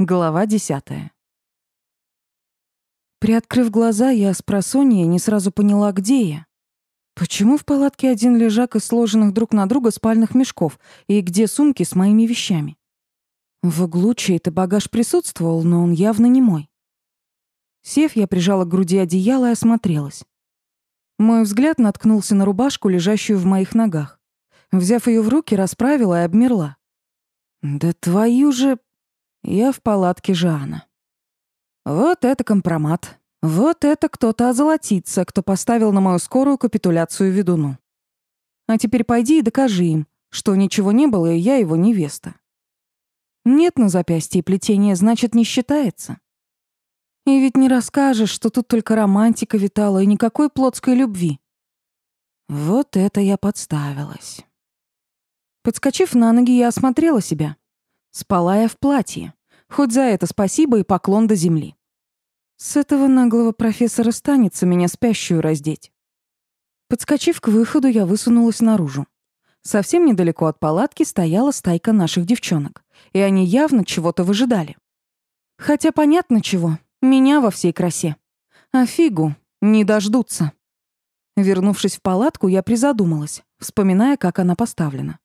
Глава десятая. Приоткрыв глаза, я с просонья не сразу поняла, где я. Почему в палатке один лежак из сложенных друг на друга спальных мешков, и где сумки с моими вещами? В углу чей-то багаж присутствовал, но он явно не мой. Сев, я прижала к груди одеяло и осмотрелась. Мой взгляд наткнулся на рубашку, лежащую в моих ногах. Взяв ее в руки, расправила и обмерла. Да твою же... Я в палатке Жана. Вот это компромат. Вот это кто-то озолотится, кто поставил на мою скорую капитуляцию ведуну. А теперь пойди и докажи им, что ничего не было, и я его невеста. Нет на запястье плетения, значит, не считается. И ведь не расскажешь, что тут только романтика витала и никакой плотской любви. Вот это я подставилась. Подскочив на ноги, я осмотрела себя. Спала я в платье. Хоть за это спасибо и поклон до земли. С этого наглого профессора станется меня спящую раздеть. Подскочив к выходу, я высунулась наружу. Совсем недалеко от палатки стояла стайка наших девчонок, и они явно чего-то выжидали. Хотя понятно чего, меня во всей красе. А фигу не дождутся. Вернувшись в палатку, я призадумалась, вспоминая, как она поставлена.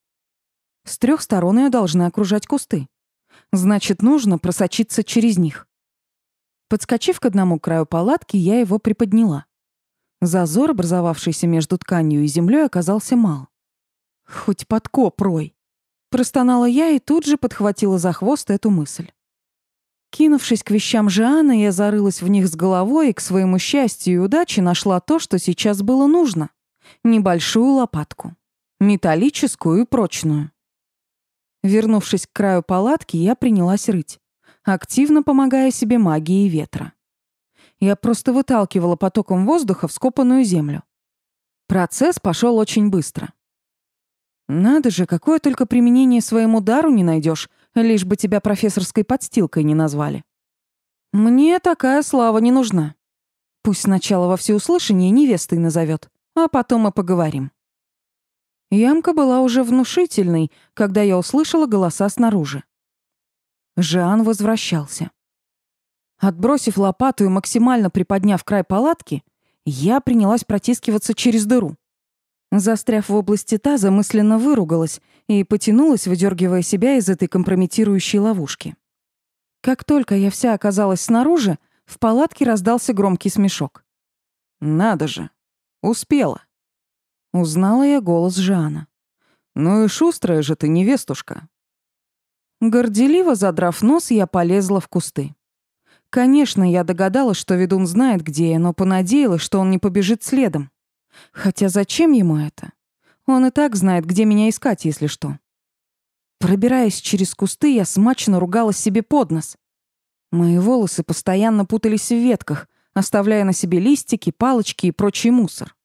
С трех сторон ее должны окружать кусты. Значит, нужно просочиться через них. Подскочив к одному краю палатки, я его приподняла. Зазор, образовавшийся между тканью и землей, оказался мал. Хоть подкоп рой. Простонала я и тут же подхватила за хвост эту мысль. Кинувшись к вещам Жиана, я зарылась в них с головой и, к своему счастью и удаче, нашла то, что сейчас было нужно. Небольшую лопатку. Металлическую и прочную. Вернувшись к краю палатки, я принялась рыть, активно помогая себе магией ветра. Я просто выталкивала потоком воздуха в скопанную землю. Процесс пошел очень быстро. Надо же, какое только применение своему дару не найдешь, лишь бы тебя профессорской подстилкой не назвали. Мне такая слава не нужна. Пусть сначала во всеуслышание невестой назовет, а потом мы поговорим. Ямка была уже внушительной, когда я услышала голоса снаружи. Жан возвращался. Отбросив лопату и максимально приподняв край палатки, я принялась протискиваться через дыру. Застряв в области таза, мысленно выругалась и потянулась, выдергивая себя из этой компрометирующей ловушки. Как только я вся оказалась снаружи, в палатке раздался громкий смешок. «Надо же! Успела!» Узнала я голос Жана. «Ну и шустрая же ты, невестушка!» Горделиво задрав нос, я полезла в кусты. Конечно, я догадалась, что ведун знает, где я, но понадеялась, что он не побежит следом. Хотя зачем ему это? Он и так знает, где меня искать, если что. Пробираясь через кусты, я смачно ругалась себе под нос. Мои волосы постоянно путались в ветках, оставляя на себе листики, палочки и прочий мусор.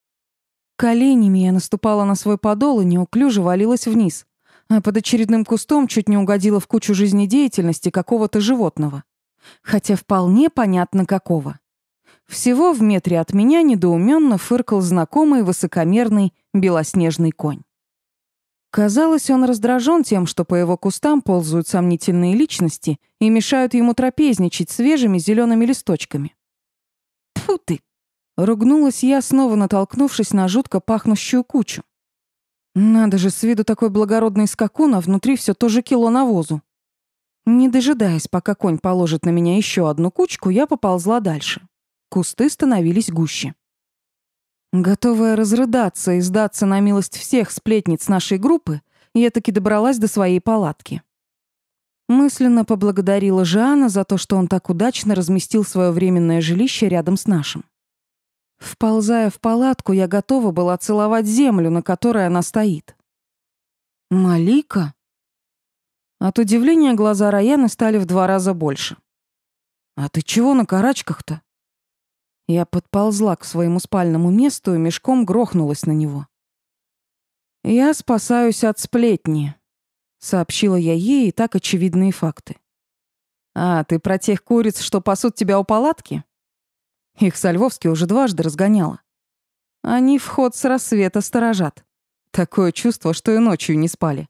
Коленями я наступала на свой подол и неуклюже валилась вниз, а под очередным кустом чуть не угодила в кучу жизнедеятельности какого-то животного. Хотя вполне понятно какого. Всего в метре от меня недоуменно фыркал знакомый высокомерный белоснежный конь. Казалось, он раздражен тем, что по его кустам ползают сомнительные личности и мешают ему трапезничать свежими зелеными листочками. Тьфу ты! Ругнулась я, снова натолкнувшись на жутко пахнущую кучу. Надо же, с виду такой благородный скакун, а внутри все тоже кило навозу. Не дожидаясь, пока конь положит на меня еще одну кучку, я поползла дальше. Кусты становились гуще. Готовая разрыдаться и сдаться на милость всех сплетниц нашей группы, я таки добралась до своей палатки. Мысленно поблагодарила Жана за то, что он так удачно разместил свое временное жилище рядом с нашим. Вползая в палатку, я готова была целовать землю, на которой она стоит. «Малика?» От удивления глаза Раяны стали в два раза больше. «А ты чего на карачках-то?» Я подползла к своему спальному месту и мешком грохнулась на него. «Я спасаюсь от сплетни», — сообщила я ей и так очевидные факты. «А, ты про тех куриц, что пасут тебя у палатки?» Их Сальвовский уже дважды разгоняла. Они вход с рассвета сторожат. Такое чувство, что и ночью не спали.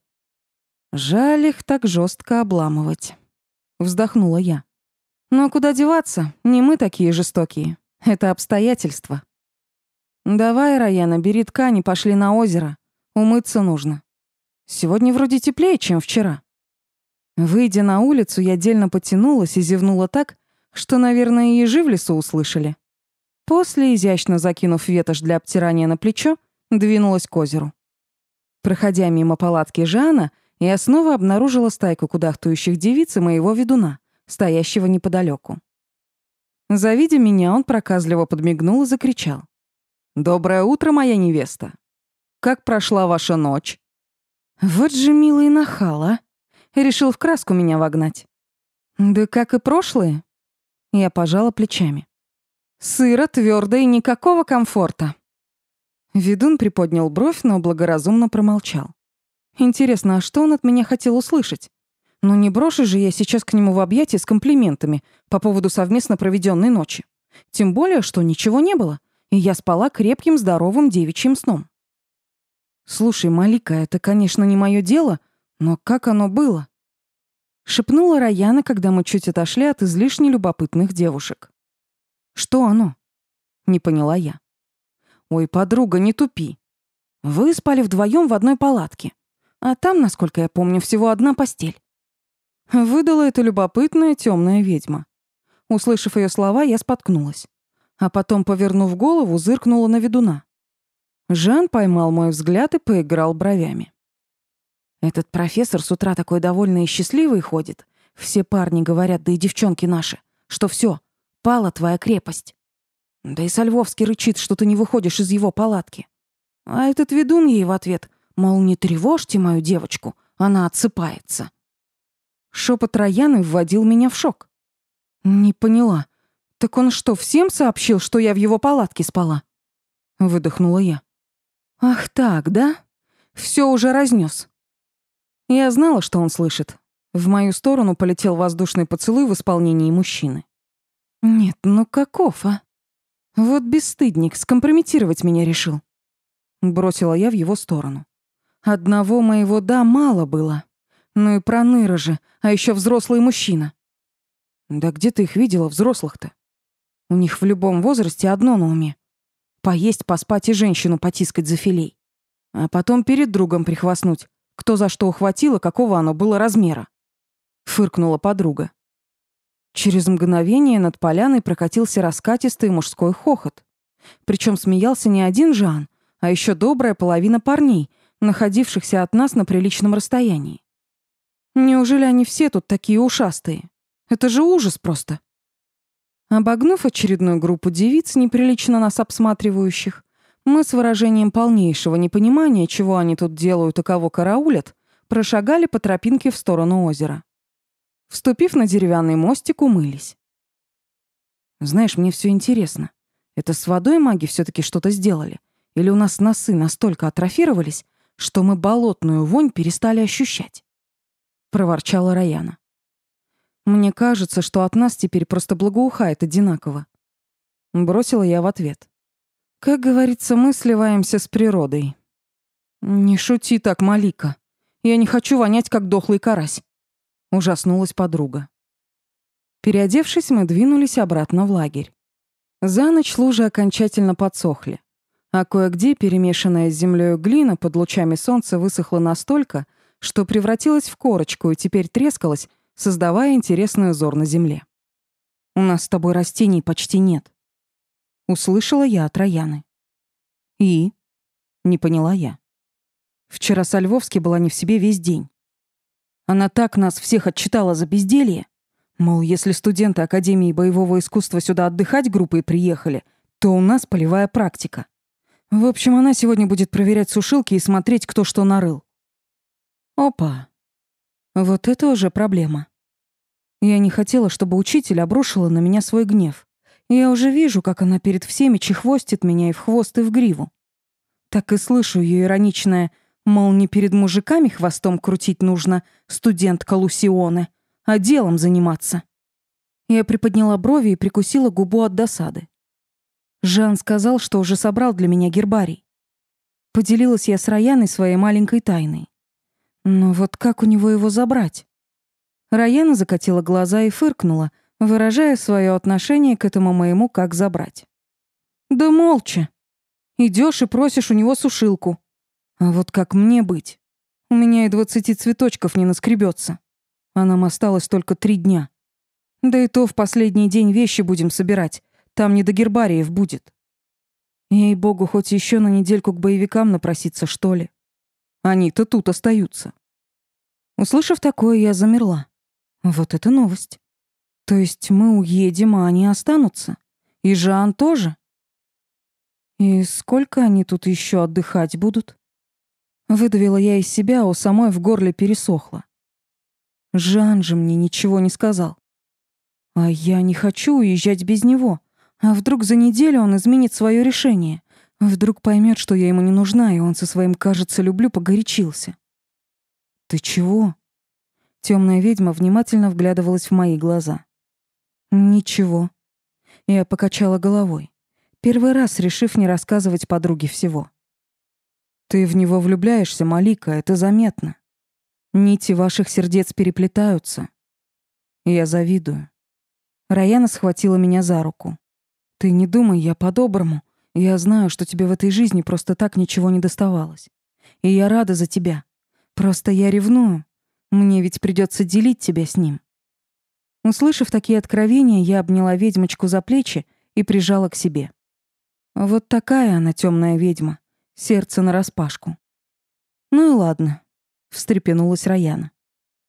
Жаль их так жестко обламывать. Вздохнула я. Но куда деваться? Не мы такие жестокие. Это обстоятельства. Давай, Раяна, бери ткань и пошли на озеро. Умыться нужно. Сегодня вроде теплее, чем вчера. Выйдя на улицу, я дельно потянулась и зевнула так, что, наверное, ежи в лесу услышали. После, изящно закинув ветошь для обтирания на плечо, двинулась к озеру. Проходя мимо палатки Жана, я снова обнаружила стайку кудахтающих девиц и моего ведуна, стоящего неподалеку. Завидя меня, он проказливо подмигнул и закричал. «Доброе утро, моя невеста! Как прошла ваша ночь?» Вот же милый нахал, а! Решил в краску меня вогнать. Да как и прошлые. Я пожала плечами. Сыро, твердо и никакого комфорта. Ведун приподнял бровь, но благоразумно промолчал. Интересно, а что он от меня хотел услышать? Ну не брошу же я сейчас к нему в объятия с комплиментами по поводу совместно проведенной ночи. Тем более, что ничего не было, и я спала крепким, здоровым девичьим сном. Слушай, Малика, это, конечно, не мое дело, но как оно было? Шепнула Раяна, когда мы чуть отошли от излишне любопытных девушек. Что оно? Не поняла я. Ой, подруга, не тупи. Вы спали вдвоем в одной палатке, а там, насколько я помню, всего одна постель. Выдала это любопытная темная ведьма. Услышав ее слова, я споткнулась. А потом, повернув голову, зыркнула на ведуна. Жан поймал мой взгляд и поиграл бровями. Этот профессор с утра такой довольный и счастливый ходит. Все парни говорят, да и девчонки наши, что все, пала твоя крепость. Да и Сальвовский рычит, что ты не выходишь из его палатки. А этот ведун ей в ответ, мол, не тревожьте мою девочку, она отсыпается. Шепот Раяны вводил меня в шок. Не поняла. Так он что, всем сообщил, что я в его палатке спала? Выдохнула я. Ах так, да? Все уже разнес. Я знала, что он слышит. В мою сторону полетел воздушный поцелуй в исполнении мужчины. Нет, ну каков, а? Вот бесстыдник, скомпрометировать меня решил. Бросила я в его сторону. Одного моего «да» мало было. Ну и проныра же, а еще взрослый мужчина. Да где ты их видела, взрослых-то? У них в любом возрасте одно на уме. Поесть, поспать и женщину потискать за филей. А потом перед другом прихвастнуть, кто за что ухватило, какого оно было размера. Фыркнула подруга. Через мгновение над поляной прокатился раскатистый мужской хохот. Причем смеялся не один Жан, а еще добрая половина парней, находившихся от нас на приличном расстоянии. Неужели они все тут такие ушастые? Это же ужас просто. Обогнув очередную группу девиц, неприлично нас обсматривающих, мы с выражением полнейшего непонимания, чего они тут делают и кого караулят, прошагали по тропинке в сторону озера. Вступив на деревянный мостик, умылись. Знаешь, мне все интересно. Это с водой маги все таки что-то сделали? Или у нас носы настолько атрофировались, что мы болотную вонь перестали ощущать? проворчала Раяна. Мне кажется, что от нас теперь просто благоухает одинаково. Бросила я в ответ. Как говорится, мы сливаемся с природой. Не шути так, Малика. Я не хочу вонять, как дохлый карась. Ужаснулась подруга. Переодевшись, мы двинулись обратно в лагерь. За ночь лужи окончательно подсохли, а кое-где перемешанная с землей глина под лучами солнца высохла настолько, что превратилась в корочку и теперь трескалась, создавая интересный узор на земле. «У нас с тобой растений почти нет», — услышала я от Раяны. «И?» — не поняла я. Вчера со Львовски была не в себе весь день. Она так нас всех отчитала за безделье. Мол, если студенты Академии боевого искусства сюда отдыхать группой приехали, то у нас полевая практика. В общем, она сегодня будет проверять сушилки и смотреть, кто что нарыл. Опа. Вот это уже проблема. Я не хотела, чтобы учитель обрушила на меня свой гнев. Я уже вижу, как она перед всеми чехвостит меня и в хвост, и в гриву. Так и слышу ее ироничное, мол, не перед мужиками хвостом крутить нужно, студентка Лусионы, а делом заниматься. Я приподняла брови и прикусила губу от досады. Жан сказал, что уже собрал для меня гербарий. Поделилась я с Раяной своей маленькой тайной. Но вот как у него его забрать? Раяна закатила глаза и фыркнула, выражая свое отношение к этому моему как забрать. «Да молча. Идешь и просишь у него сушилку. А вот как мне быть? У меня и двадцати цветочков не наскребется. А нам осталось только три дня. Да и то в последний день вещи будем собирать. Там не до гербариев будет. Ей-богу, хоть еще на недельку к боевикам напроситься, что ли. Они-то тут остаются. Услышав такое, я замерла. Вот это новость. То есть мы уедем, а они останутся? И Жан тоже? И сколько они тут еще отдыхать будут? Выдавила я из себя, у самой в горле пересохло. Жан же мне ничего не сказал. А я не хочу уезжать без него. А вдруг за неделю он изменит свое решение? Вдруг поймет, что я ему не нужна, и он со своим «кажется, люблю» погорячился. «Ты чего?» Темная ведьма внимательно вглядывалась в мои глаза. «Ничего». Я покачала головой, первый раз решив не рассказывать подруге всего. «Ты в него влюбляешься, Малика, это заметно. Нити ваших сердец переплетаются. Я завидую». Раяна схватила меня за руку. «Ты не думай, я по-доброму. Я знаю, что тебе в этой жизни просто так ничего не доставалось. И я рада за тебя. Просто я ревную. Мне ведь придется делить тебя с ним». Услышав такие откровения, я обняла ведьмочку за плечи и прижала к себе. Вот такая она темная ведьма, сердце нараспашку. Ну и ладно, встрепенулась Раяна.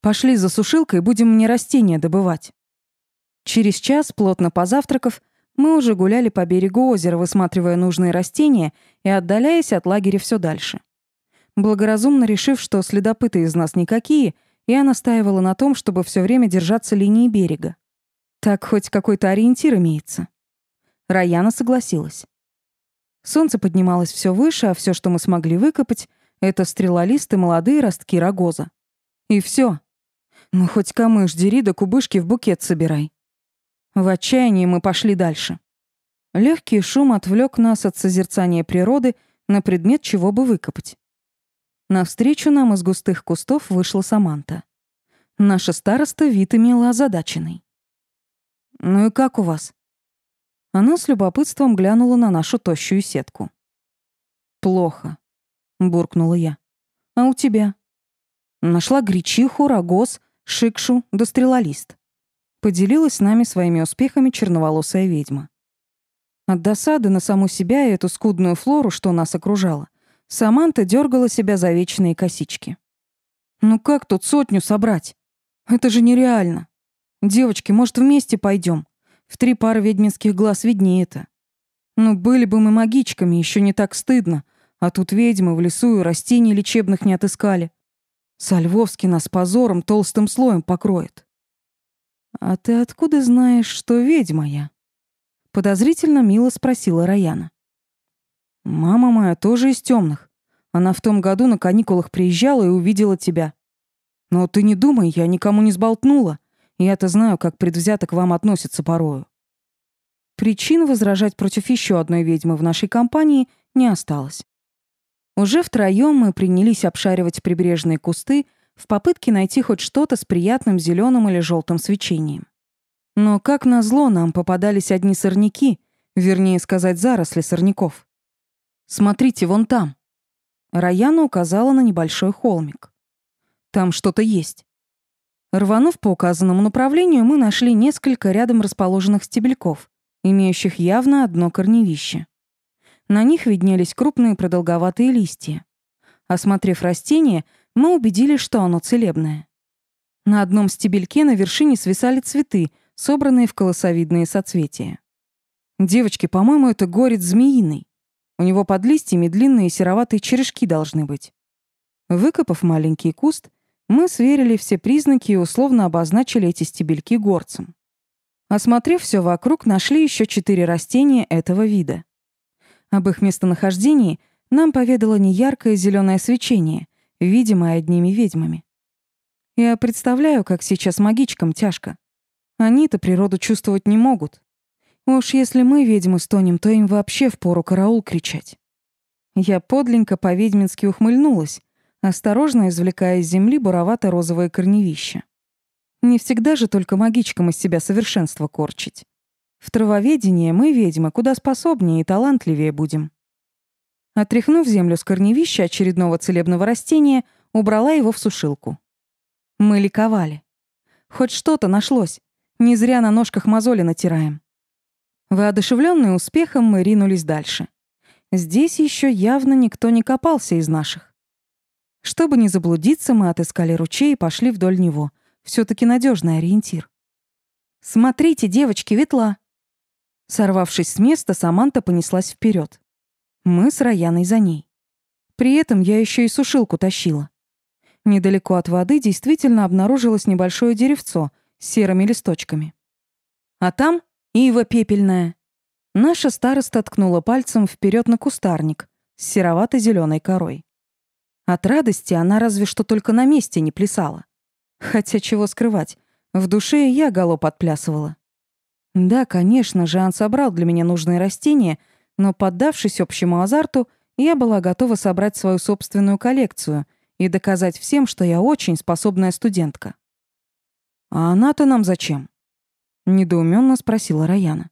Пошли за сушилкой, будем мне растения добывать. Через час, плотно позавтракав, мы уже гуляли по берегу озера, высматривая нужные растения и отдаляясь от лагеря все дальше. Благоразумно решив, что следопыты из нас никакие, я настаивала на том, чтобы все время держаться линии берега. Так хоть какой-то ориентир имеется. Раяна согласилась. Солнце поднималось все выше, а все, что мы смогли выкопать, это стрелолисты, молодые ростки рогоза. И все. Ну хоть камыш дери да кубышки в букет собирай. В отчаянии мы пошли дальше. Легкий шум отвлек нас от созерцания природы на предмет чего бы выкопать. Навстречу нам из густых кустов вышла Саманта. Наша староста вид имела озадаченный. «Ну и как у вас?» Она с любопытством глянула на нашу тощую сетку. «Плохо», — буркнула я. «А у тебя?» Нашла гречиху, рогоз, шикшу да стрелолист. Поделилась с нами своими успехами черноволосая ведьма. От досады на саму себя и эту скудную флору, что нас окружала, Саманта дергала себя за вечные косички. «Ну как тут сотню собрать? Это же нереально. Девочки, может, вместе пойдем? В три пары ведьминских глаз виднее это. Ну, были бы мы магичками, еще не так стыдно. А тут ведьмы в лесу и растений лечебных не отыскали. Сальвовский нас позором толстым слоем покроет. «А ты откуда знаешь, что ведьма я?» Подозрительно мило спросила Раяна. «Мама моя тоже из темных. Она в том году на каникулах приезжала и увидела тебя. Но ты не думай, я никому не сболтнула. Я-то знаю, как предвзято к вам относятся порою». Причин возражать против еще одной ведьмы в нашей компании не осталось. Уже втроем мы принялись обшаривать прибрежные кусты, в попытке найти хоть что-то с приятным зеленым или желтым свечением. Но, как назло, нам попадались одни сорняки, вернее сказать, заросли сорняков. «Смотрите, вон там». Раяна указала на небольшой холмик. «Там что-то есть». Рванув по указанному направлению, мы нашли несколько рядом расположенных стебельков, имеющих явно одно корневище. На них виднелись крупные продолговатые листья. Осмотрев растение, мы убедились, что оно целебное. На одном стебельке на вершине свисали цветы, собранные в колосовидные соцветия. Девочки, по-моему, это горец змеиный. У него под листьями длинные сероватые черешки должны быть. Выкопав маленький куст, мы сверили все признаки и условно обозначили эти стебельки горцем. Осмотрев все вокруг, нашли еще четыре растения этого вида. Об их местонахождении нам поведало неяркое зеленое свечение, видимое одними ведьмами. Я представляю, как сейчас магичкам тяжко. Они-то природу чувствовать не могут. Уж если мы, ведьмы, стонем, то им вообще впору караул кричать. Я подленько по-ведьмински ухмыльнулась, осторожно извлекая из земли буровато-розовое корневище. Не всегда же только магичкам из себя совершенство корчить. В травоведении мы, ведьмы, куда способнее и талантливее будем. Отряхнув землю с корневища очередного целебного растения, убрала его в сушилку. Мы ликовали. Хоть что-то нашлось. Не зря на ножках мозоли натираем. Воодушевленные успехом, мы ринулись дальше. Здесь еще явно никто не копался из наших. Чтобы не заблудиться, мы отыскали ручей и пошли вдоль него. все таки надежный ориентир. «Смотрите, девочки, ветла!» Сорвавшись с места, Саманта понеслась вперед. Мы с Раяной за ней. При этом я еще и сушилку тащила. Недалеко от воды действительно обнаружилось небольшое деревцо с серыми листочками. А там ива пепельная. Наша староста ткнула пальцем вперед на кустарник с серовато зеленой корой. От радости она разве что только на месте не плясала. Хотя чего скрывать, в душе я галоп отплясывала. Да, конечно, Жан собрал для меня нужные растения, но, поддавшись общему азарту, я была готова собрать свою собственную коллекцию и доказать всем, что я очень способная студентка. «А она-то нам зачем?» — недоуменно спросила Раяна.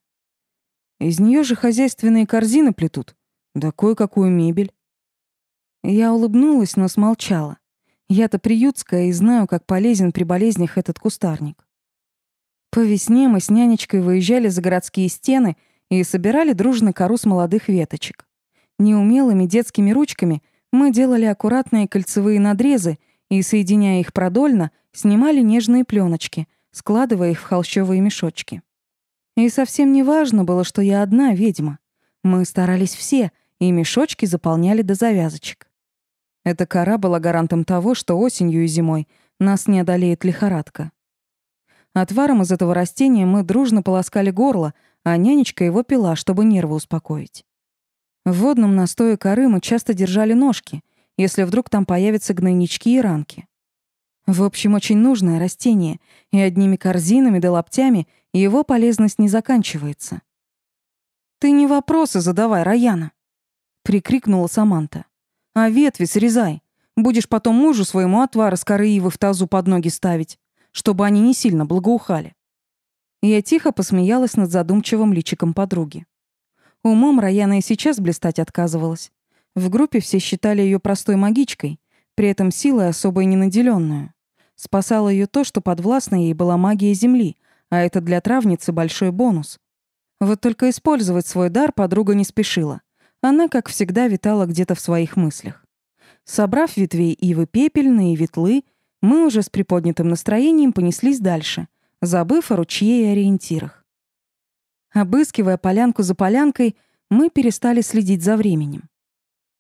«Из нее же хозяйственные корзины плетут, да кое-какую мебель». Я улыбнулась, но смолчала. Я-то приютская и знаю, как полезен при болезнях этот кустарник. По весне мы с нянечкой выезжали за городские стены и собирали дружно кору с молодых веточек. Неумелыми детскими ручками мы делали аккуратные кольцевые надрезы и, соединяя их продольно, снимали нежные пленочки, складывая их в холщовые мешочки. И совсем не важно было, что я одна ведьма. Мы старались все, и мешочки заполняли до завязочек. Эта кора была гарантом того, что осенью и зимой нас не одолеет лихорадка. Отваром из этого растения мы дружно полоскали горло, а нянечка его пила, чтобы нервы успокоить. В водном настое коры мы часто держали ножки, если вдруг там появятся гнойнички и ранки. В общем, очень нужное растение, и одними корзинами да лаптями его полезность не заканчивается. «Ты не вопросы задавай, Раяна!» — прикрикнула Саманта. «А ветви срезай. Будешь потом мужу своему отвар из коры ивы в тазу под ноги ставить чтобы они не сильно благоухали. Я тихо посмеялась над задумчивым личиком подруги. Умом Раяна и сейчас блистать отказывалась. В группе все считали ее простой магичкой, при этом силой особой ненаделенную. Спасало ее то, что подвластна ей была магия Земли, а это для травницы большой бонус. Вот только использовать свой дар подруга не спешила. Она, как всегда, витала где-то в своих мыслях. Собрав ветвей ивы пепельные и ветлы, мы уже с приподнятым настроением понеслись дальше, забыв о ручье и ориентирах. Обыскивая полянку за полянкой, мы перестали следить за временем.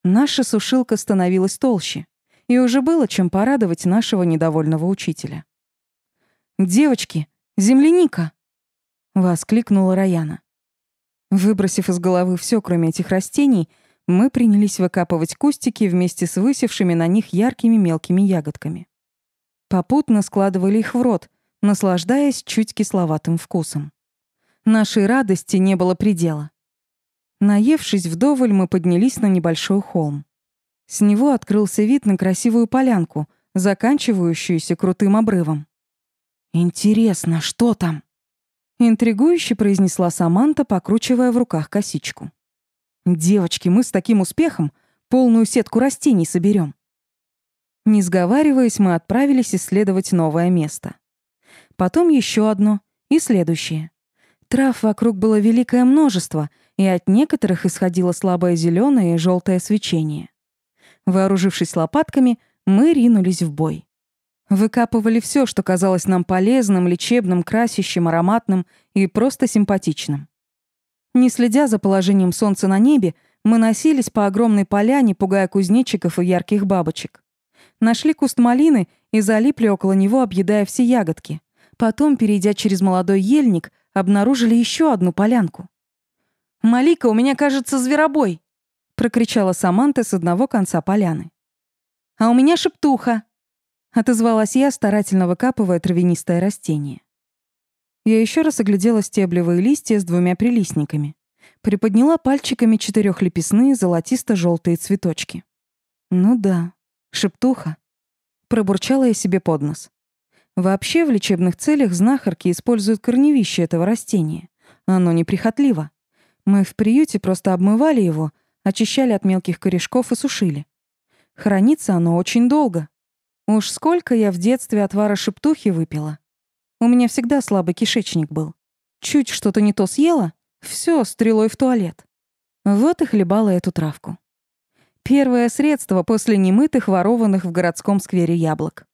Наша сушилка становилась толще, и уже было чем порадовать нашего недовольного учителя. «Девочки, земляника!» — воскликнула Раяна. Выбросив из головы все, кроме этих растений, мы принялись выкапывать кустики вместе с высевшими на них яркими мелкими ягодками. Попутно складывали их в рот, наслаждаясь чуть кисловатым вкусом. Нашей радости не было предела. Наевшись вдоволь, мы поднялись на небольшой холм. С него открылся вид на красивую полянку, заканчивающуюся крутым обрывом. «Интересно, что там?» Интригующе произнесла Саманта, покручивая в руках косичку. «Девочки, мы с таким успехом полную сетку растений соберем. Не сговариваясь, мы отправились исследовать новое место. Потом еще одно и следующее. Трав вокруг было великое множество, и от некоторых исходило слабое зеленое и желтое свечение. Вооружившись лопатками, мы ринулись в бой. Выкапывали все, что казалось нам полезным, лечебным, красящим, ароматным и просто симпатичным. Не следя за положением солнца на небе, мы носились по огромной поляне, пугая кузнечиков и ярких бабочек. Нашли куст малины и залипли около него, объедая все ягодки. Потом, перейдя через молодой ельник, обнаружили еще одну полянку. «Малика, у меня, кажется, зверобой!» — прокричала Саманта с одного конца поляны. «А у меня шептуха!» — отозвалась я, старательно выкапывая травянистое растение. Я еще раз оглядела стеблевые листья с двумя прилистниками. Приподняла пальчиками четырехлепестные золотисто-желтые цветочки. Ну да, Шептуха. Пробурчала я себе под нос. Вообще в лечебных целях знахарки используют корневище этого растения. Оно неприхотливо. Мы в приюте просто обмывали его, очищали от мелких корешков и сушили. Хранится оно очень долго. Уж сколько я в детстве отвара шептухи выпила. У меня всегда слабый кишечник был. Чуть что-то не то съела, все стрелой в туалет. Вот и хлебала эту травку. Первое средство после немытых, ворованных в городском сквере яблок.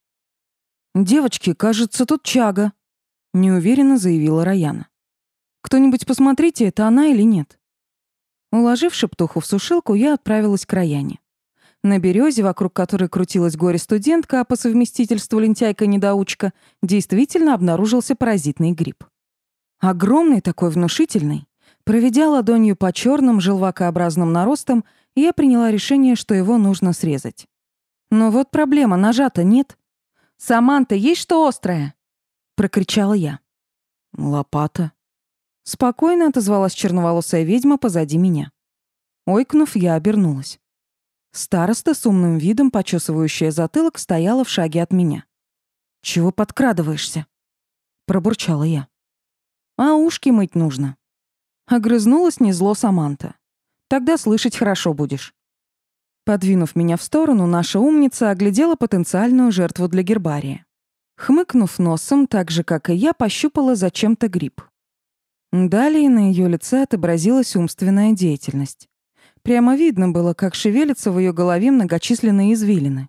«Девочки, кажется, тут чага», — неуверенно заявила Раяна. «Кто-нибудь посмотрите, это она или нет?» Уложив шептуху в сушилку, я отправилась к Раяне. На березе, вокруг которой крутилась горе-студентка, а по совместительству лентяйка-недоучка, действительно обнаружился паразитный гриб. Огромный такой, внушительный. Проведя ладонью по черным желвакообразным наростам, я приняла решение, что его нужно срезать. Но вот проблема, ножа-то нет. «Саманта, есть что острое?» — прокричала я. «Лопата». Спокойно отозвалась черноволосая ведьма позади меня. Ойкнув, я обернулась. Староста с умным видом, почесывающая затылок, стояла в шаге от меня. «Чего подкрадываешься?» — пробурчала я. «А ушки мыть нужно». Огрызнулась незло Саманта. «Тогда слышать хорошо будешь». Подвинув меня в сторону, наша умница оглядела потенциальную жертву для гербария. Хмыкнув носом, так же, как и я, пощупала зачем-то гриб. Далее на ее лице отобразилась умственная деятельность. Прямо видно было, как шевелятся в ее голове многочисленные извилины.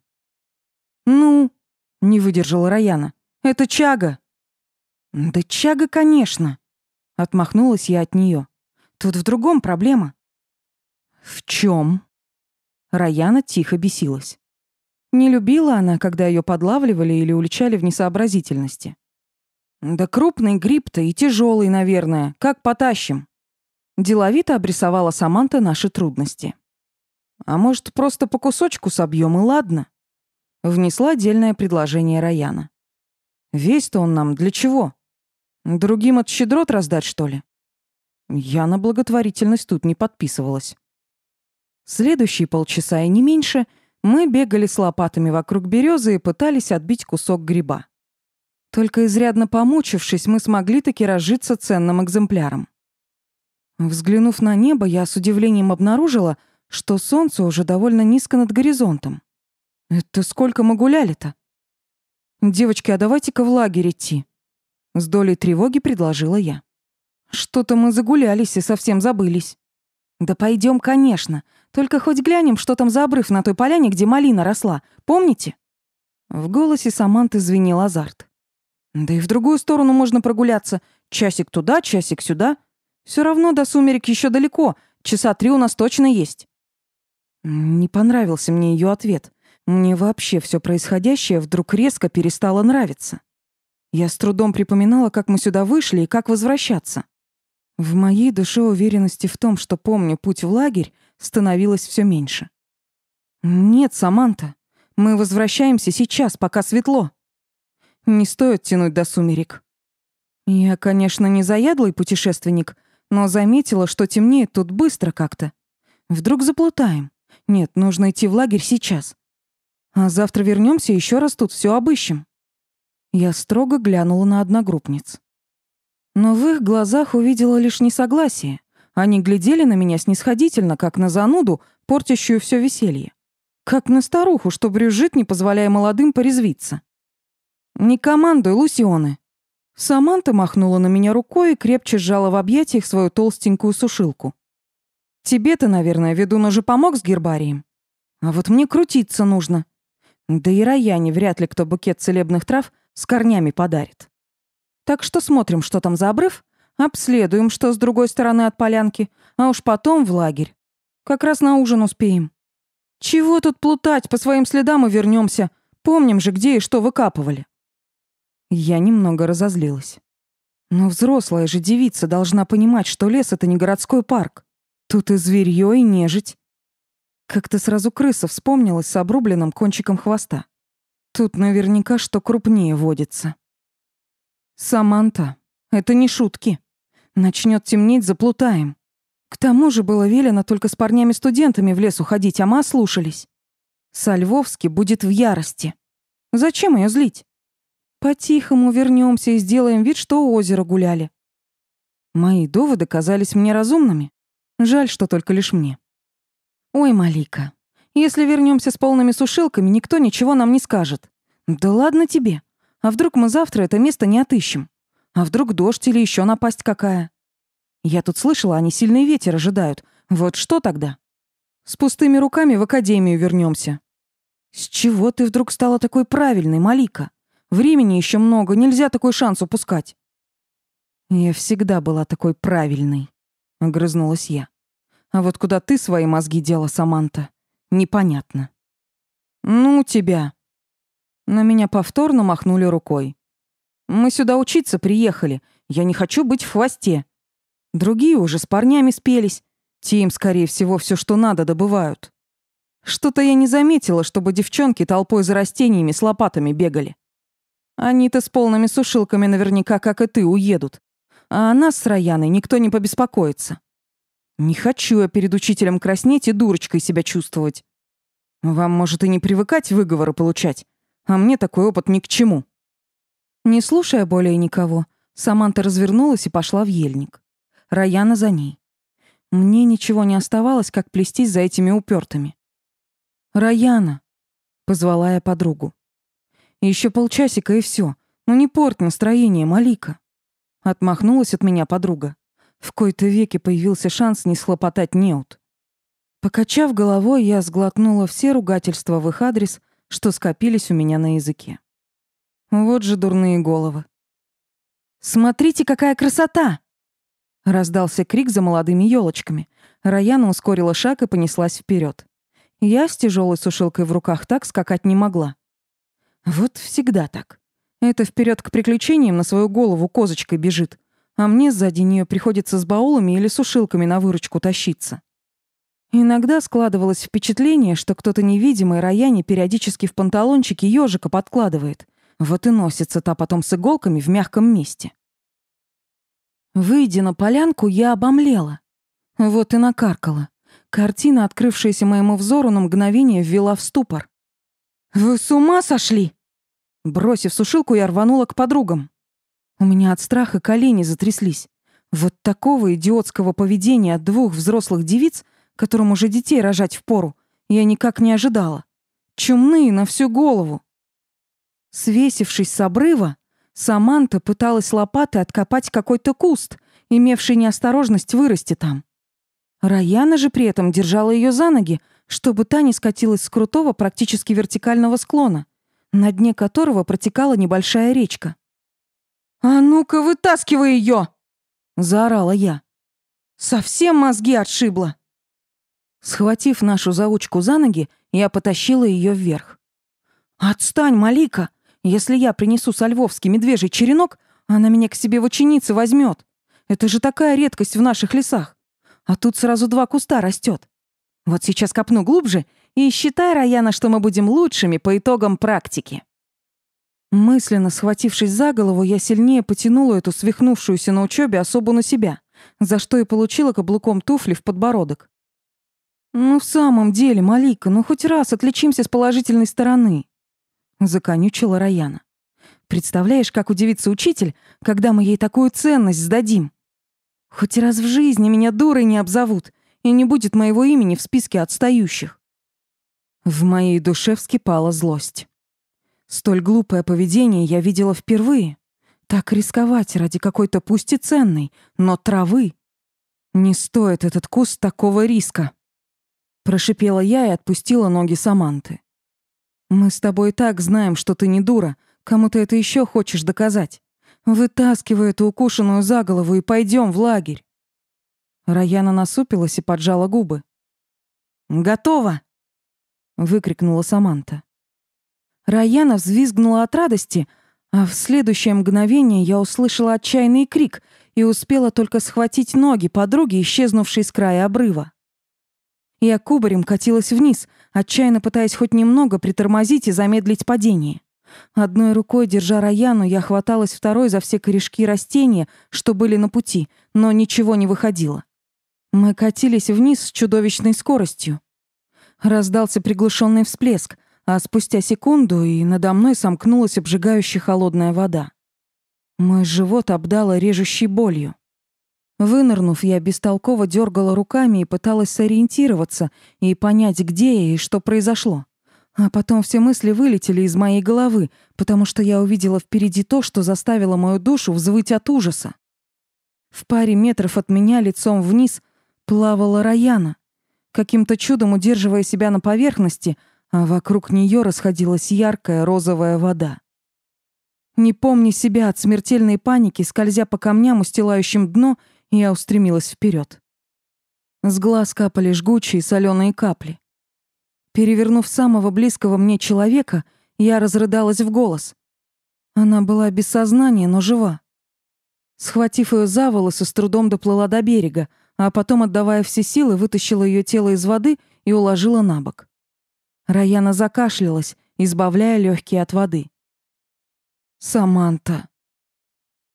«Ну?» — не выдержала Раяна. «Это чага!» «Да чага, конечно!» — отмахнулась я от нее. «Тут в другом проблема». «В чем? Раяна тихо бесилась. Не любила она, когда ее подлавливали или уличали в несообразительности. «Да крупный гриб-то и тяжелый, наверное. Как потащим?» Деловито обрисовала Саманта наши трудности. «А может, просто по кусочку собьем и ладно?» Внесла отдельное предложение Раяна. «Весь-то он нам для чего? Другим от щедрот раздать, что ли?» Я на благотворительность тут не подписывалась. Следующие полчаса и не меньше мы бегали с лопатами вокруг березы и пытались отбить кусок гриба. Только изрядно помучившись, мы смогли таки разжиться ценным экземпляром. Взглянув на небо, я с удивлением обнаружила, что солнце уже довольно низко над горизонтом. Это сколько мы гуляли-то? Девочки, а давайте-ка в лагерь идти. С долей тревоги предложила я. Что-то мы загулялись и совсем забылись. Да пойдем, конечно. Только хоть глянем, что там за обрыв на той поляне, где малина росла. Помните? В голосе Саманты звенел азарт. Да и в другую сторону можно прогуляться. Часик туда, часик сюда. Все равно до сумерек еще далеко. Часа три у нас точно есть. Не понравился мне ее ответ. Мне вообще все происходящее вдруг резко перестало нравиться. Я с трудом припоминала, как мы сюда вышли и как возвращаться. В моей душе уверенности в том, что помню путь в лагерь, становилось все меньше. «Нет, Саманта, мы возвращаемся сейчас, пока светло. Не стоит тянуть до сумерек». Я, конечно, не заядлый путешественник, но заметила, что темнеет тут быстро как-то. Вдруг заплутаем. Нет, нужно идти в лагерь сейчас. А завтра вернемся и еще раз тут все обыщем. Я строго глянула на одногруппниц. Но в их глазах увидела лишь несогласие. Они глядели на меня снисходительно, как на зануду, портящую все веселье. Как на старуху, что брюзжит, не позволяя молодым порезвиться. «Не командуй, Лусионы!» Саманта махнула на меня рукой и крепче сжала в объятиях свою толстенькую сушилку. «Тебе-то, наверное, ведун уже помог с гербарием? А вот мне крутиться нужно. Да и Раяне вряд ли кто букет целебных трав с корнями подарит». Так что смотрим, что там за обрыв, обследуем, что с другой стороны от полянки, а уж потом в лагерь. Как раз на ужин успеем. Чего тут плутать, по своим следам и вернемся. Помним же, где и что выкапывали. Я немного разозлилась. Но взрослая же девица должна понимать, что лес — это не городской парк. Тут и зверьё, и нежить. Как-то сразу крыса вспомнилась с обрубленным кончиком хвоста. Тут наверняка что крупнее водится. «Саманта, это не шутки. Начнет темнеть, заплутаем. К тому же было велено только с парнями-студентами в лес уходить, а мы ослушались. Сальвовский будет в ярости. Зачем ее злить? По-тихому вернемся и сделаем вид, что у озера гуляли. Мои доводы казались мне разумными. Жаль, что только лишь мне. Ой, Малика, если вернемся с полными сушилками, никто ничего нам не скажет. Да ладно тебе. А вдруг мы завтра это место не отыщем? А вдруг дождь или еще напасть какая? Я тут слышала, они сильный ветер ожидают. Вот что тогда? С пустыми руками в академию вернемся. С чего ты вдруг стала такой правильной, Малика? Времени еще много, нельзя такой шанс упускать. Я всегда была такой правильной, огрызнулась я. А вот куда ты свои мозги дела, Саманта, непонятно. Ну тебя. На меня повторно махнули рукой. Мы сюда учиться приехали. Я не хочу быть в хвосте. Другие уже с парнями спелись. Те им, скорее всего, все, что надо, добывают. Что-то я не заметила, чтобы девчонки толпой за растениями с лопатами бегали. Они-то с полными сушилками наверняка, как и ты, уедут. А о нас с Раяной никто не побеспокоится. Не хочу я перед учителем краснеть и дурочкой себя чувствовать. Вам, может, и не привыкать выговоры получать, а мне такой опыт ни к чему. Не слушая более никого, Саманта развернулась и пошла в ельник. Раяна за ней. Мне ничего не оставалось, как плестись за этими упертыми. «Раяна!» — позвала я подругу. Еще полчасика и все. Ну не порт настроение, Малика. Отмахнулась от меня подруга. В кои-то веке появился шанс не схлопотать неуд. Покачав головой, я сглотнула все ругательства в их адрес, что скопились у меня на языке. Вот же дурные головы. «Смотрите, какая красота!» Раздался крик за молодыми елочками. Раяна ускорила шаг и понеслась вперед. Я с тяжелой сушилкой в руках так скакать не могла. Вот всегда так. Это вперед к приключениям на свою голову козочкой бежит, а мне сзади нее приходится с баулами или сушилками на выручку тащиться. Иногда складывалось впечатление, что кто-то невидимый Раяне периодически в панталончике ежика подкладывает. Вот и носится та потом с иголками в мягком месте. Выйдя на полянку, я обомлела. Вот и накаркала. Картина, открывшаяся моему взору, на мгновение ввела в ступор. «Вы с ума сошли?» Бросив сушилку, я рванула к подругам. У меня от страха колени затряслись. Вот такого идиотского поведения от двух взрослых девиц, которым уже детей рожать впору, я никак не ожидала. Чумные на всю голову. Свесившись с обрыва, Саманта пыталась лопатой откопать какой-то куст, имевший неосторожность вырасти там. Раяна же при этом держала ее за ноги, чтобы та не скатилась с крутого, практически вертикального склона, на дне которого протекала небольшая речка. «А ну-ка, вытаскивай ее!» — заорала я. «Совсем мозги отшибло!» Схватив нашу заучку за ноги, я потащила ее вверх. «Отстань, Малика! Если я принесу со Львовски медвежий черенок, она меня к себе в ученицы возьмет. Это же такая редкость в наших лесах. А тут сразу два куста растет. Вот сейчас копну глубже и считай, Раяна, что мы будем лучшими по итогам практики. Мысленно схватившись за голову, я сильнее потянула эту свихнувшуюся на учебе особу на себя, за что и получила каблуком туфли в подбородок. «Ну, в самом деле, Малика, ну хоть раз отличимся с положительной стороны», — законючила Раяна. «Представляешь, как удивится учитель, когда мы ей такую ценность сдадим? Хоть раз в жизни меня дурой не обзовут, и не будет моего имени в списке отстающих. В моей душе вскипала злость. Столь глупое поведение я видела впервые. Так рисковать ради какой-то пусть и ценной, но травы. Не стоит этот куст такого риска. Прошипела я и отпустила ноги Саманты. Мы с тобой так знаем, что ты не дура. Кому ты это еще хочешь доказать? Вытаскивай эту укушенную за голову и пойдем в лагерь. Раяна насупилась и поджала губы. «Готово!» — выкрикнула Саманта. Раяна взвизгнула от радости, а в следующее мгновение я услышала отчаянный крик и успела только схватить ноги подруги, исчезнувшей с края обрыва. Я кубарем катилась вниз, отчаянно пытаясь хоть немного притормозить и замедлить падение. Одной рукой, держа Раяну, я хваталась второй за все корешки растения, что были на пути, но ничего не выходило. Мы катились вниз с чудовищной скоростью. Раздался приглушенный всплеск, а спустя секунду и надо мной сомкнулась обжигающая холодная вода. Мой живот обдало режущей болью. Вынырнув, я бестолково дергала руками и пыталась сориентироваться и понять, где я и что произошло. А потом все мысли вылетели из моей головы, потому что я увидела впереди то, что заставило мою душу взвыть от ужаса. В паре метров от меня лицом вниз плавала Раяна, каким-то чудом удерживая себя на поверхности, а вокруг нее расходилась яркая розовая вода. Не помня себя от смертельной паники, скользя по камням, устилающим дно, я устремилась вперед. С глаз капали жгучие соленые капли. Перевернув самого близкого мне человека, я разрыдалась в голос. Она была без сознания, но жива. Схватив ее за волосы, с трудом доплыла до берега, а потом, отдавая все силы, вытащила ее тело из воды и уложила на бок. Раяна закашлялась, избавляя легкие от воды. «Саманта!»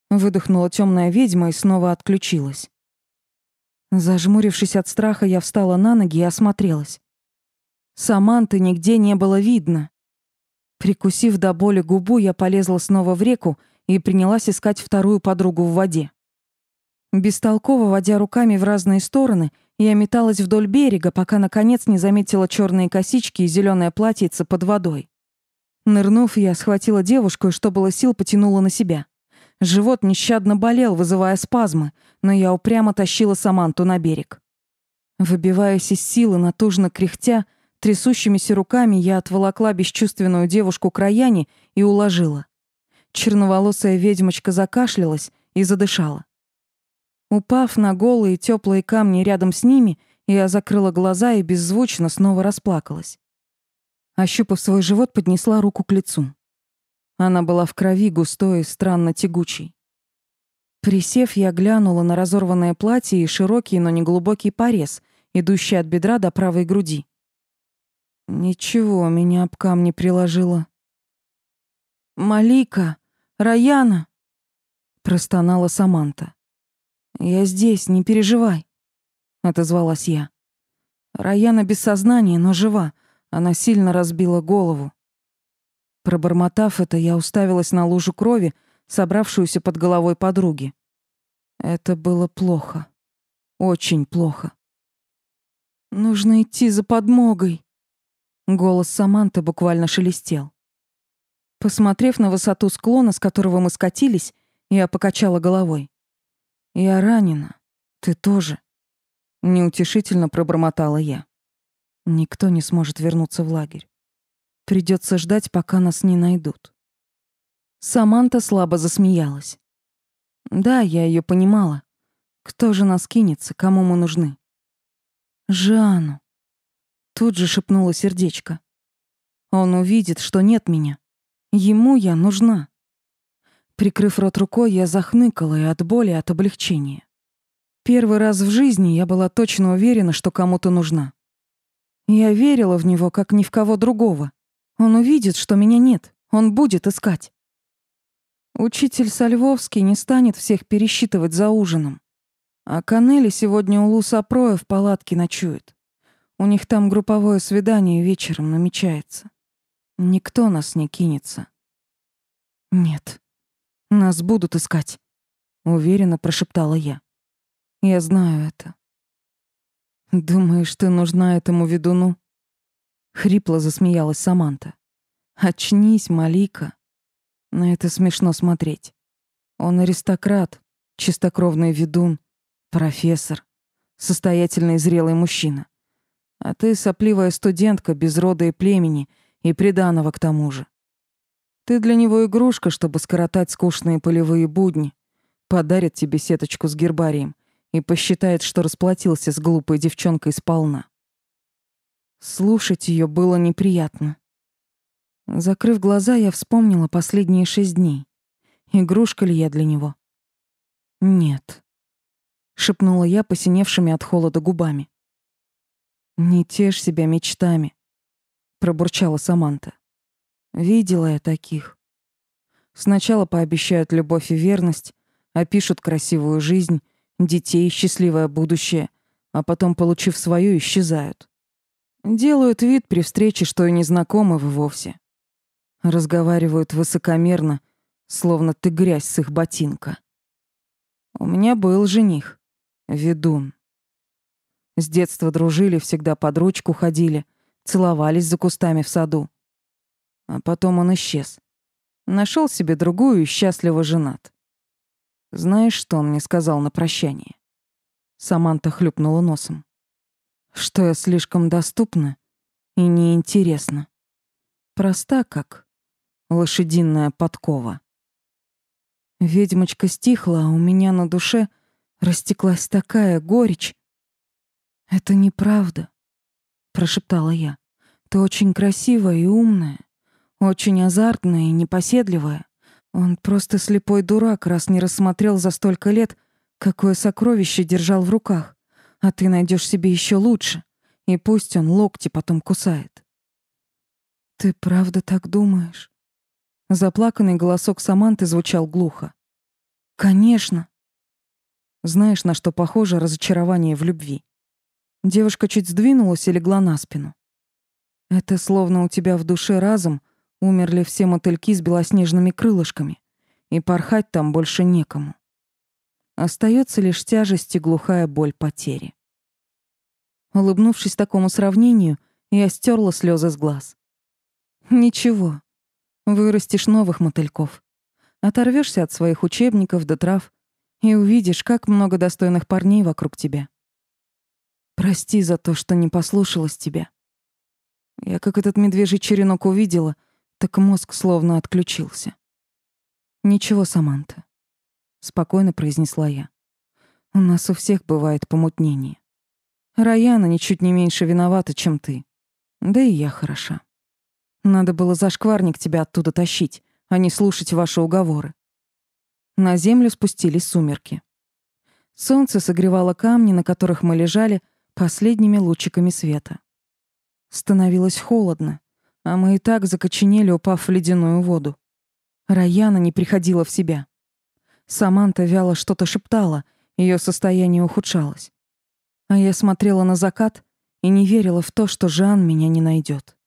Выдохнула темная ведьма и снова отключилась. Зажмурившись от страха, я встала на ноги и осмотрелась. Саманты нигде не было видно. Прикусив до боли губу, я полезла снова в реку и принялась искать вторую подругу в воде. Бестолково водя руками в разные стороны, я металась вдоль берега, пока наконец не заметила черные косички и зеленое платьице под водой. Нырнув, я схватила девушку и, что было сил, потянула на себя. Живот нещадно болел, вызывая спазмы, но я упрямо тащила Саманту на берег. Выбиваясь из силы, натужно кряхтя, Трясущимися руками я отволокла бесчувственную девушку к Раяне и уложила. Черноволосая ведьмочка закашлялась и задышала. Упав на голые теплые камни рядом с ними, я закрыла глаза и беззвучно снова расплакалась. Ощупав свой живот, поднесла руку к лицу. Она была в крови, густой и странно тягучей. Присев, я глянула на разорванное платье и широкий, но не глубокий порез, идущий от бедра до правой груди. Ничего, меня об камни приложила. «Малика! Раяна!» — простонала Саманта. «Я здесь, не переживай», — отозвалась я. Раяна без сознания, но жива. Она сильно разбила голову. Пробормотав это, я уставилась на лужу крови, собравшуюся под головой подруги. Это было плохо. Очень плохо. «Нужно идти за подмогой», Голос Саманты буквально шелестел. Посмотрев на высоту склона, с которого мы скатились, я покачала головой. «Я ранена. Ты тоже». Неутешительно пробормотала я. Никто не сможет вернуться в лагерь. Придется ждать, пока нас не найдут. Саманта слабо засмеялась. Да, я ее понимала. Кто же нас кинется, кому мы нужны? Жанну. Тут же шепнуло сердечко. Он увидит, что нет меня. Ему я нужна. Прикрыв рот рукой, я захныкала и от боли, и от облегчения. Первый раз в жизни я была точно уверена, что кому-то нужна. Я верила в него, как ни в кого другого. Он увидит, что меня нет. Он будет искать. Учитель Сальвовский не станет всех пересчитывать за ужином. А Канели сегодня у Лусапроя в палатке ночует. У них там групповое свидание вечером намечается. Никто нас не кинется. Нет. Нас будут искать, уверенно прошептала я. Я знаю это. Думаешь, ты нужна этому ведуну? Хрипло засмеялась Саманта. Очнись, Малика. На это смешно смотреть. Он аристократ, чистокровный ведун, профессор, состоятельный зрелый мужчина. А ты сопливая студентка без рода и племени, и приданого к тому же. Ты для него игрушка, чтобы скоротать скучные полевые будни. Подарит тебе сеточку с гербарием и посчитает, что расплатился с глупой девчонкой сполна. Слушать ее было неприятно. Закрыв глаза, я вспомнила последние шесть дней. Игрушка ли я для него? Нет. Шепнула я посиневшими от холода губами. «Не тешь себя мечтами», — пробурчала Саманта. «Видела я таких. Сначала пообещают любовь и верность, опишут красивую жизнь, детей, счастливое будущее, а потом, получив свою, исчезают. Делают вид при встрече, что и не знакомы вы вовсе. Разговаривают высокомерно, словно ты грязь с их ботинка. У меня был жених, ведун. С детства дружили, всегда под ручку ходили, целовались за кустами в саду. А потом он исчез. Нашел себе другую и счастливо женат. Знаешь, что он мне сказал на прощание? Саманта хлюпнула носом. Что я слишком доступна и неинтересна. Проста как лошадиная подкова. Ведьмочка стихла, а у меня на душе растеклась такая горечь. «Это неправда», — прошептала я. «Ты очень красивая и умная, очень азартная и непоседливая. Он просто слепой дурак, раз не рассмотрел за столько лет, какое сокровище держал в руках. А ты найдешь себе еще лучше, и пусть он локти потом кусает. Ты правда так думаешь? Заплаканный голосок Саманты звучал глухо. Конечно. Знаешь, на что похоже разочарование в любви? Девушка чуть сдвинулась и легла на спину. Это словно у тебя в душе разом Умерли все мотыльки с белоснежными крылышками, и порхать там больше некому. Остается лишь тяжесть и глухая боль потери. Улыбнувшись такому сравнению, я стерла слезы с глаз. Ничего, вырастешь новых мотыльков. Оторвешься от своих учебников до трав и увидишь, как много достойных парней вокруг тебя. Прости за то, что не послушалась тебя. Я как этот медвежий черенок увидела — так мозг словно отключился. «Ничего, Саманта», — спокойно произнесла я. «У нас у всех бывает помутнение. Раяна ничуть не меньше виновата, чем ты. Да и я хороша. Надо было зашкварник тебя оттуда тащить, а не слушать ваши уговоры». На землю спустились сумерки. Солнце согревало камни, на которых мы лежали, последними лучиками света. Становилось холодно, а мы и так закоченели, упав в ледяную воду. Раяна не приходила в себя. Саманта вяло что-то шептала, ее состояние ухудшалось. А я смотрела на закат и не верила в то, что Жан меня не найдет.